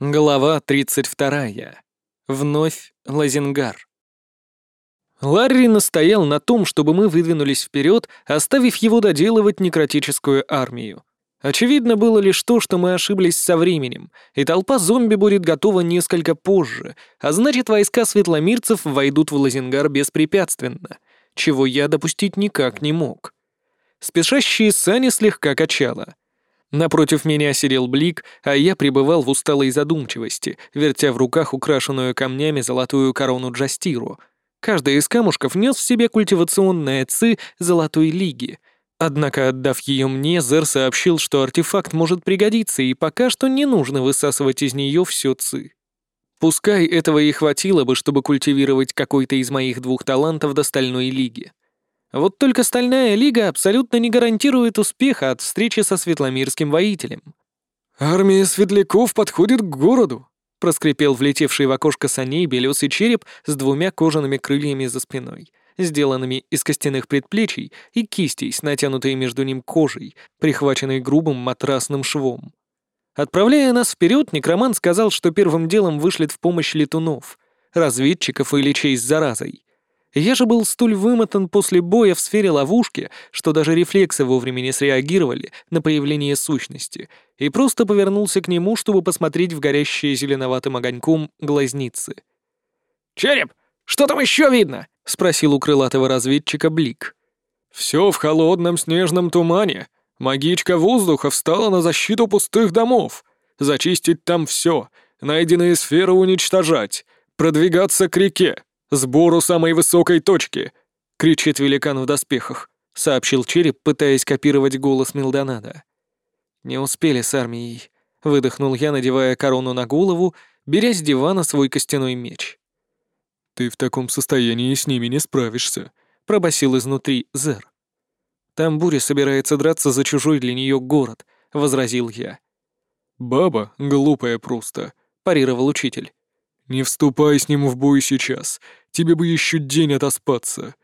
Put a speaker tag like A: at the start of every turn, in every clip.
A: Глава 32. Вновь Лазингар. Ларри настоял на том, чтобы мы выдвинулись вперед, оставив его доделывать некротическую армию. Очевидно было лишь то, что мы ошиблись со временем, и толпа зомби будет готова несколько позже, а значит, войска светломирцев войдут в Лазингар беспрепятственно, чего я допустить никак не мог. Спешащие сани слегка качало — Напротив меня сидел Блик, а я пребывал в усталой задумчивости, вертя в руках украшенную камнями золотую корону Джастиру. Каждый из камушков нес в себе культивационное ци Золотой Лиги. Однако, отдав ее мне, Зер сообщил, что артефакт может пригодиться, и пока что не нужно высасывать из нее все ци. Пускай этого и хватило бы, чтобы культивировать какой-то из моих двух талантов до Стальной Лиги. Вот только Стальная Лига абсолютно не гарантирует успеха от встречи со светломирским воителем.
B: «Армия светляков подходит к городу», —
A: проскрипел влетевший в окошко саней белесый череп с двумя кожаными крыльями за спиной, сделанными из костяных предплечий и кистей с натянутой между ним кожей, прихваченной грубым матрасным швом. Отправляя нас вперед, некроман сказал, что первым делом вышлет в помощь летунов, разведчиков и лечей с заразой. Я же был столь вымотан после боя в сфере ловушки, что даже рефлексы вовремя не среагировали на появление сущности, и просто повернулся к нему, чтобы посмотреть в горящие зеленоватым огоньком глазницы.
C: «Череп, что там еще видно?» — спросил у крылатого разведчика Блик.
B: «Все в холодном снежном тумане. Магичка воздуха встала на защиту пустых домов. Зачистить там все, найденные сферы уничтожать, продвигаться к реке, «Сбору самой высокой точки!» — кричит великан в доспехах, — сообщил череп, пытаясь копировать голос Милдонада.
A: «Не успели с армией», — выдохнул я, надевая корону на голову, беря с дивана свой костяной меч.
B: «Ты в таком состоянии с ними не справишься», — пробасил изнутри Зер.
A: «Там буря собирается драться за чужой для нее город», — возразил я.
B: «Баба глупая просто», — парировал учитель. «Не вступай с ним в бой сейчас. Тебе бы еще день отоспаться».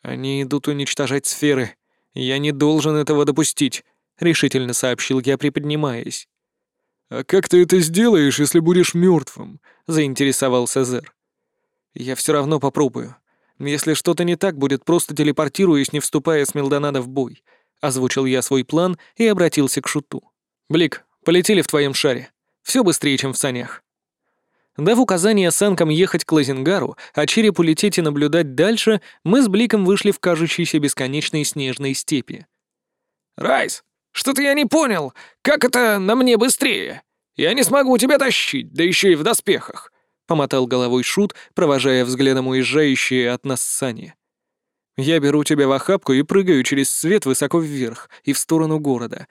A: «Они идут уничтожать сферы. Я не должен этого допустить», — решительно сообщил я, приподнимаясь.
B: «А как ты это сделаешь, если будешь мертвым? заинтересовался Зер.
A: «Я все равно попробую. Если что-то не так, будет просто телепортируюсь, не вступая с Мелдонада в бой», — озвучил я свой план и обратился к Шуту. «Блик, полетели в твоем шаре. Все быстрее, чем в санях». Дав указание санкам ехать к Лазингару, а черепу лететь и наблюдать дальше, мы с Бликом вышли в кажущейся бесконечной снежной степи.
C: «Райс, что-то я не понял. Как это на мне быстрее? Я не смогу тебя тащить, да еще и в доспехах», — помотал головой Шут, провожая взглядом уезжающие от нас сани.
A: «Я беру тебя в охапку и прыгаю через свет высоко вверх и в сторону города,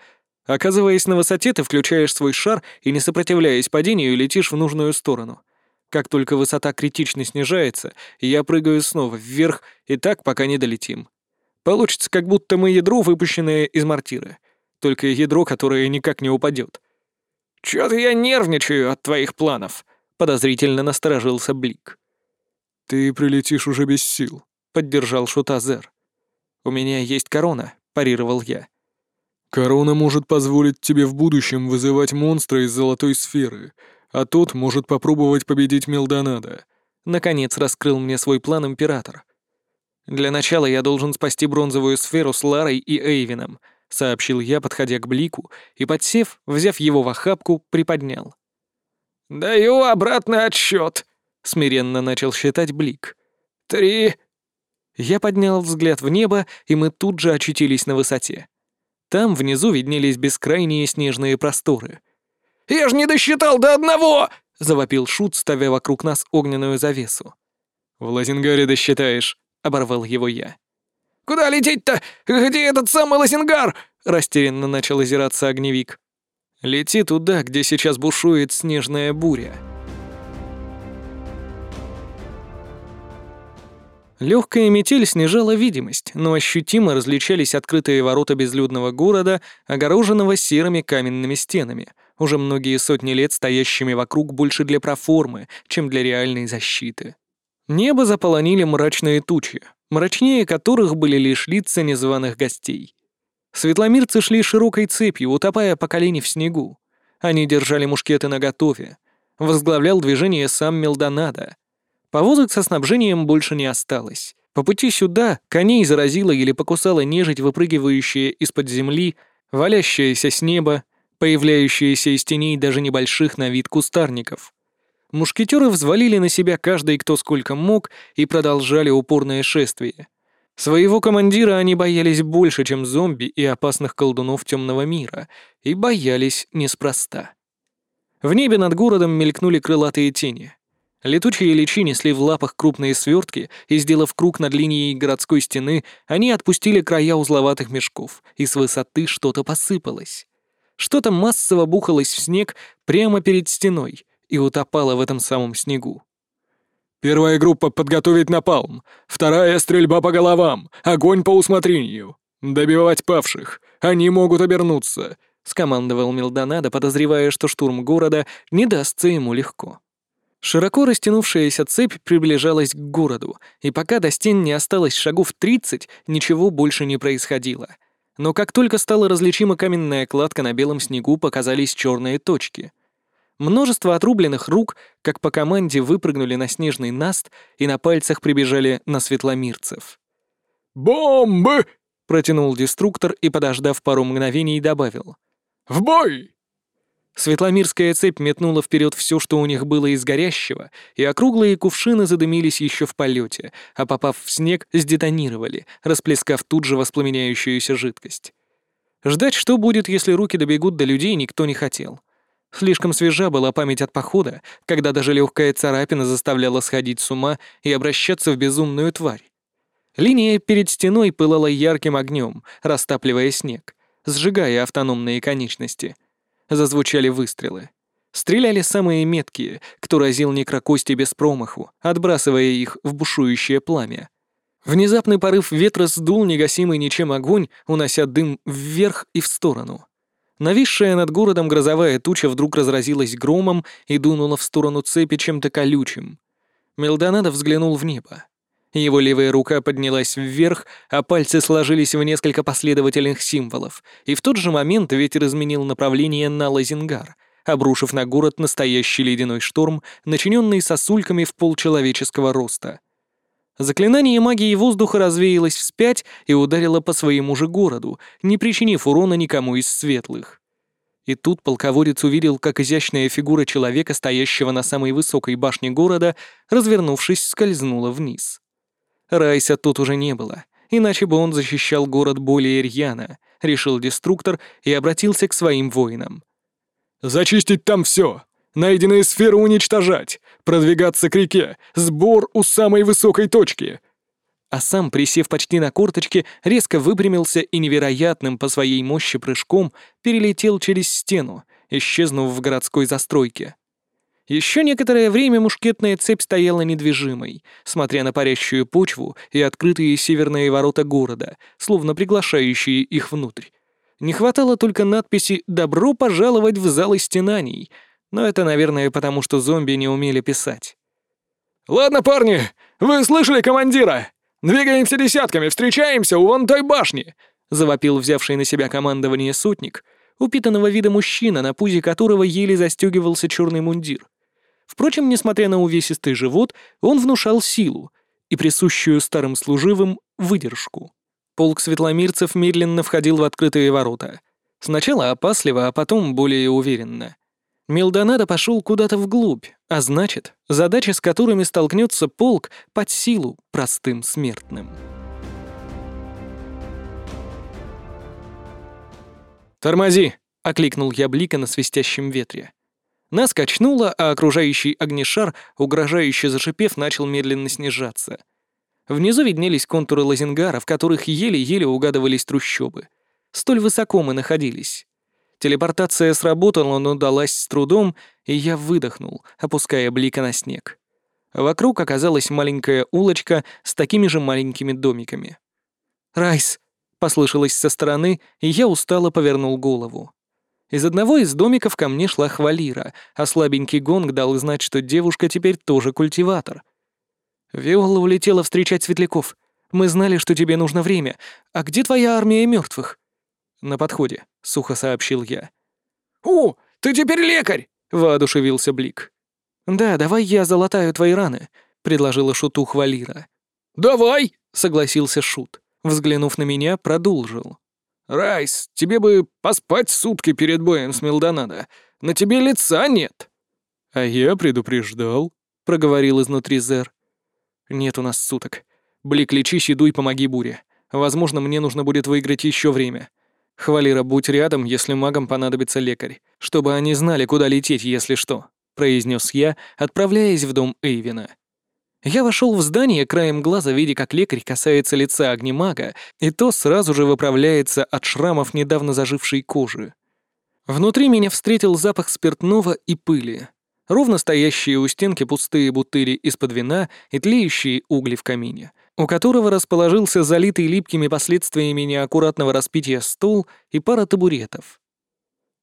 A: Оказываясь на высоте, ты включаешь свой шар и, не сопротивляясь падению, летишь в нужную сторону. Как только высота критично снижается, я прыгаю снова вверх, и так, пока не долетим. Получится, как будто мы ядро, выпущенное из мортиры. Только ядро, которое никак не упадет.
C: «Чё-то я нервничаю от твоих планов», — подозрительно насторожился Блик.
B: «Ты прилетишь уже без сил», —
A: поддержал Шутазер. «У меня есть корона», — парировал я.
B: Корона может позволить тебе в будущем вызывать монстра из золотой сферы, а тот может попробовать победить Мелдонада.
A: Наконец раскрыл мне свой план император. Для начала я должен спасти бронзовую сферу с Ларой и Эйвином, сообщил я, подходя к Блику, и, подсев, взяв его в охапку, приподнял.
C: «Даю обратный отсчет», —
A: смиренно начал считать Блик.
C: «Три».
A: Я поднял взгляд в небо, и мы тут же очутились на высоте. Там внизу виднелись бескрайние снежные просторы.
C: «Я ж не досчитал до одного!»
A: — завопил Шут, ставя вокруг нас огненную завесу.
B: «В Лазингаре досчитаешь», —
A: оборвал его я.
C: «Куда лететь-то? Где этот самый Лазингар?»
A: — растерянно начал озираться огневик. «Лети туда, где сейчас бушует снежная буря». Легкая метель снижала видимость, но ощутимо различались открытые ворота безлюдного города, огороженного серыми каменными стенами, уже многие сотни лет стоящими вокруг больше для проформы, чем для реальной защиты. Небо заполонили мрачные тучи, мрачнее которых были лишь лица незваных гостей. Светломирцы шли широкой цепью, утопая по колени в снегу. Они держали мушкеты наготове. Возглавлял движение сам Мелдонадо. Повозок со снабжением больше не осталось. По пути сюда коней заразила или покусала нежить, выпрыгивающая из-под земли, валящаяся с неба, появляющаяся из теней даже небольших на вид кустарников. Мушкетеры взвалили на себя каждый кто сколько мог и продолжали упорное шествие. Своего командира они боялись больше, чем зомби и опасных колдунов темного мира, и боялись неспроста. В небе над городом мелькнули крылатые тени. Летучие личи несли в лапах крупные свертки, и, сделав круг над линией городской стены, они отпустили края узловатых мешков, и с высоты что-то посыпалось. Что-то массово бухалось в снег прямо перед стеной и утопало в этом самом снегу.
B: «Первая группа подготовить напалм, вторая — стрельба по головам, огонь по усмотрению. Добивать павших, они могут обернуться», — скомандовал Милдонадо, подозревая, что штурм города не дастся ему легко. Широко растянувшаяся цепь приближалась к городу, и пока до стен не осталось шагов 30, ничего больше не происходило. Но как только стала различима каменная кладка на белом снегу, показались черные точки. Множество отрубленных рук, как по команде, выпрыгнули на снежный наст и на пальцах прибежали на светломирцев. «Бомбы!»
A: — протянул деструктор и, подождав пару мгновений, добавил.
B: «В бой!»
A: Светломирская цепь метнула вперед все, что у них было из горящего, и округлые кувшины задымились еще в полете, а попав в снег, сдетонировали, расплескав тут же воспламеняющуюся жидкость. Ждать, что будет, если руки добегут до людей, никто не хотел. Слишком свежа была память от похода, когда даже легкая царапина заставляла сходить с ума и обращаться в безумную тварь. Линия перед стеной пылала ярким огнем, растапливая снег, сжигая автономные конечности — Зазвучали выстрелы. Стреляли самые меткие, кто разил некрокости без промаху, отбрасывая их в бушующее пламя. Внезапный порыв ветра сдул негасимый ничем огонь, унося дым вверх и в сторону. Нависшая над городом грозовая туча вдруг разразилась громом и дунула в сторону цепи чем-то колючим. Мелдонадо взглянул в небо. Его левая рука поднялась вверх, а пальцы сложились в несколько последовательных символов, и в тот же момент ветер изменил направление на Лазингар, обрушив на город настоящий ледяной шторм, начиненный сосульками в полчеловеческого роста. Заклинание магии воздуха развеялось вспять и ударило по своему же городу, не причинив урона никому из светлых. И тут полководец увидел, как изящная фигура человека, стоящего на самой высокой башне города, развернувшись, скользнула вниз. Райса тут уже не было, иначе бы он защищал город более рьяно, решил деструктор и обратился к своим воинам.
B: «Зачистить там все, Найденные сферы уничтожать! Продвигаться к реке! Сбор у самой высокой точки!»
A: А сам, присев почти на корточки, резко выпрямился и невероятным по своей мощи прыжком перелетел через стену, исчезнув в городской застройке. Еще некоторое время мушкетная цепь стояла недвижимой, смотря на парящую почву и открытые северные ворота города, словно приглашающие их внутрь. Не хватало только надписи «Добро пожаловать в зал истинаний», но это, наверное, потому что зомби не умели писать.
B: «Ладно, парни, вы слышали командира? Двигаемся десятками, встречаемся у вон той башни!» — завопил взявший на себя командование сотник, упитанного вида мужчина, на пузе которого еле застегивался черный мундир.
A: Впрочем, несмотря на увесистый живот, он внушал силу и присущую старым служивым выдержку. Полк светломирцев медленно входил в открытые ворота. Сначала опасливо, а потом более уверенно. Мелдонадо пошел куда-то вглубь, а значит, задачи, с которыми столкнется полк, под силу простым смертным.
B: «Тормози!»
A: — окликнул я Блика на свистящем ветре. Нас качнуло, а окружающий огнешар, угрожающе зашипев, начал медленно снижаться. Внизу виднелись контуры лазингара, в которых еле-еле угадывались трущобы. Столь высоко мы находились. Телепортация сработала, но далась с трудом, и я выдохнул, опуская блика на снег. Вокруг оказалась маленькая улочка с такими же маленькими домиками. «Райс!» — послышалось со стороны, и я устало повернул голову. Из одного из домиков ко мне шла хвалира, а слабенький гонг дал знать, что девушка теперь тоже культиватор. «Виола улетела встречать светляков. Мы знали, что тебе нужно время. А где твоя армия мертвых? «На подходе», — сухо сообщил я.
B: «О,
C: Ты теперь лекарь!» — воодушевился Блик.
A: «Да, давай я залатаю твои раны», — предложила Шуту Хвалира.
C: «Давай!»
A: — согласился Шут. Взглянув на меня, продолжил.
C: «Райс, тебе бы поспать сутки перед боем с Милдонадо. На тебе лица нет».
B: «А я предупреждал», — проговорил изнутри Зер.
A: «Нет у нас суток. Блик, лечись и дуй, помоги буре. Возможно, мне нужно будет выиграть еще время. Хвалира, будь рядом, если магам понадобится лекарь, чтобы они знали, куда лететь, если что», — произнес я, отправляясь в дом Эйвина. Я вошел в здание краем глаза, видя, как лекарь касается лица огнемага, и то сразу же выправляется от шрамов недавно зажившей кожи. Внутри меня встретил запах спиртного и пыли. Ровно стоящие у стенки пустые бутыли из-под вина и тлеющие угли в камине, у которого расположился залитый липкими последствиями неаккуратного распития стол и пара табуретов.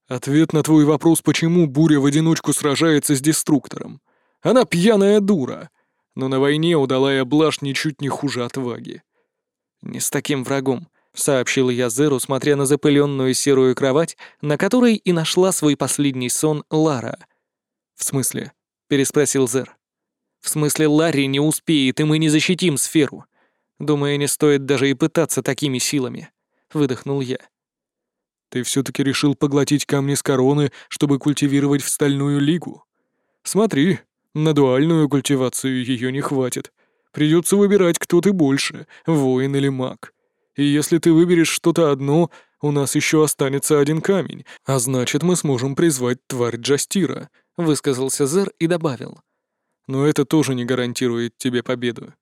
B: «Ответ на твой вопрос, почему Буря в одиночку сражается с Деструктором. Она пьяная дура!» Но на войне удалая блажь ничуть не хуже отваги.
A: «Не с таким врагом», — сообщил я Зеру, смотря на запыленную серую кровать, на которой и нашла свой последний сон Лара. «В смысле?» — переспросил Зер. «В смысле, Ларри не успеет, и мы не защитим сферу. Думаю, не стоит даже и пытаться такими силами», — выдохнул я.
B: «Ты все-таки решил поглотить камни с короны, чтобы культивировать в Стальную Лигу? Смотри, на дуальную культивацию ее не хватит. Придется выбирать, кто ты больше, воин или маг. И если ты выберешь что-то одно, у нас еще останется один камень, а значит, мы сможем призвать тварь Джастира», — высказался Зер и добавил. «Но это тоже не гарантирует тебе победу.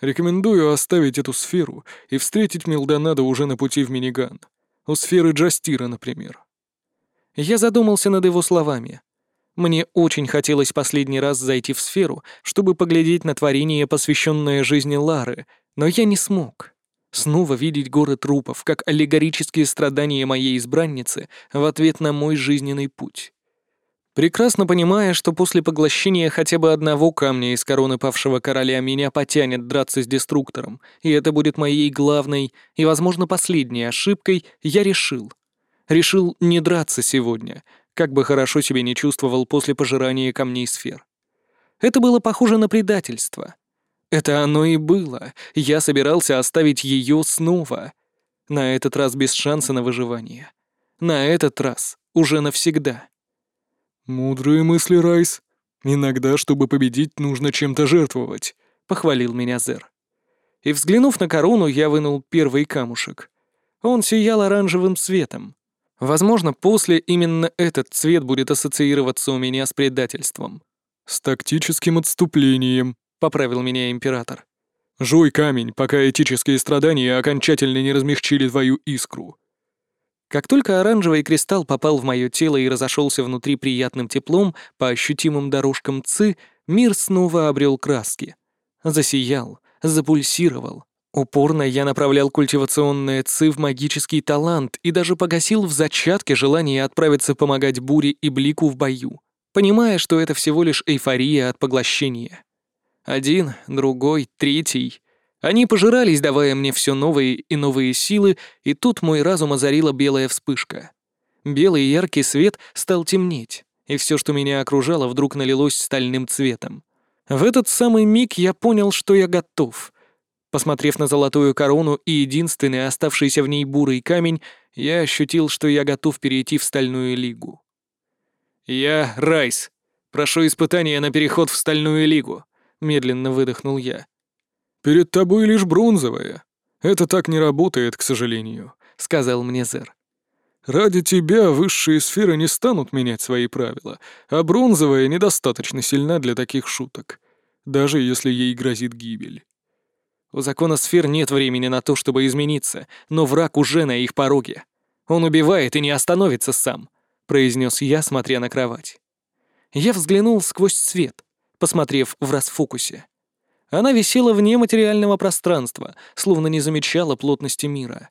B: Рекомендую оставить эту сферу и встретить Милдонадо уже на пути в Миниган. У сферы Джастира, например».
A: Я задумался над его словами. Мне очень хотелось последний раз зайти в сферу, чтобы поглядеть на творение, посвященное жизни Лары, но я не смог. Снова видеть горы трупов, как аллегорические страдания моей избранницы в ответ на мой жизненный путь. Прекрасно понимая, что после поглощения хотя бы одного камня из короны павшего короля меня потянет драться с деструктором, и это будет моей главной и, возможно, последней ошибкой, я решил. Решил не драться сегодня, как бы хорошо себя не чувствовал после пожирания камней сфер. Это было похоже на предательство. Это оно и было. Я собирался оставить ее снова. На этот раз без шанса на выживание. На этот раз уже навсегда.
B: «Мудрые мысли, Райс. Иногда, чтобы победить, нужно чем-то жертвовать», — похвалил меня Зер.
A: И взглянув на корону, я вынул первый камушек. Он сиял оранжевым светом. Возможно, после именно этот цвет будет ассоциироваться у меня с предательством.
B: «С тактическим отступлением», — поправил меня император. «Жуй камень, пока этические страдания окончательно не размягчили твою искру».
A: Как только оранжевый кристалл попал в мое тело и разошелся внутри приятным теплом по ощутимым дорожкам ЦИ, мир снова обрел краски. Засиял, запульсировал, Упорно я направлял культивационные ци в магический талант и даже погасил в зачатке желание отправиться помогать Буре и Блику в бою, понимая, что это всего лишь эйфория от поглощения. Один, другой, третий. Они пожирались, давая мне все новые и новые силы, и тут мой разум озарила белая вспышка. Белый яркий свет стал темнеть, и все, что меня окружало, вдруг налилось стальным цветом. В этот самый миг я понял, что я готов — Посмотрев на золотую корону и единственный оставшийся в ней бурый камень, я ощутил, что я готов перейти в Стальную Лигу. «Я Райс. Прошу испытания на переход в Стальную Лигу», — медленно выдохнул я.
B: «Перед тобой лишь бронзовая. Это так не работает, к сожалению», — сказал мне Зер. «Ради тебя высшие сферы не станут менять свои правила, а бронзовая недостаточно сильна для таких шуток, даже если ей грозит гибель».
A: У закона сфер нет времени на то, чтобы измениться, но враг уже на их пороге. Он убивает и не остановится сам», — произнес я, смотря на кровать. Я взглянул сквозь свет, посмотрев в расфокусе. Она висела вне материального пространства, словно не замечала плотности мира.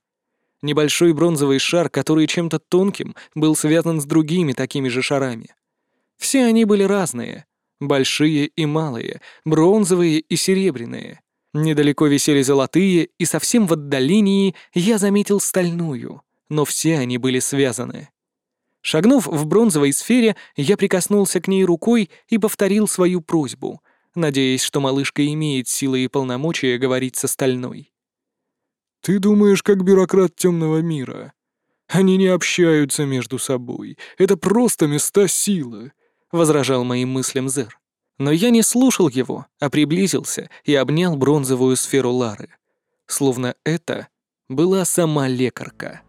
A: Небольшой бронзовый шар, который чем-то тонким был связан с другими такими же шарами. Все они были разные — большие и малые, бронзовые и серебряные — Недалеко висели золотые, и совсем в отдалении я заметил стальную, но все они были связаны. Шагнув в бронзовой сфере, я прикоснулся к ней рукой и повторил свою просьбу, надеясь, что малышка имеет силы и полномочия говорить с остальной.
B: «Ты думаешь, как бюрократ темного мира. Они не общаются между собой. Это просто места силы», —
A: возражал моим мыслям Зер. Но я не слушал его, а приблизился и обнял бронзовую сферу Лары. Словно это была сама лекарка.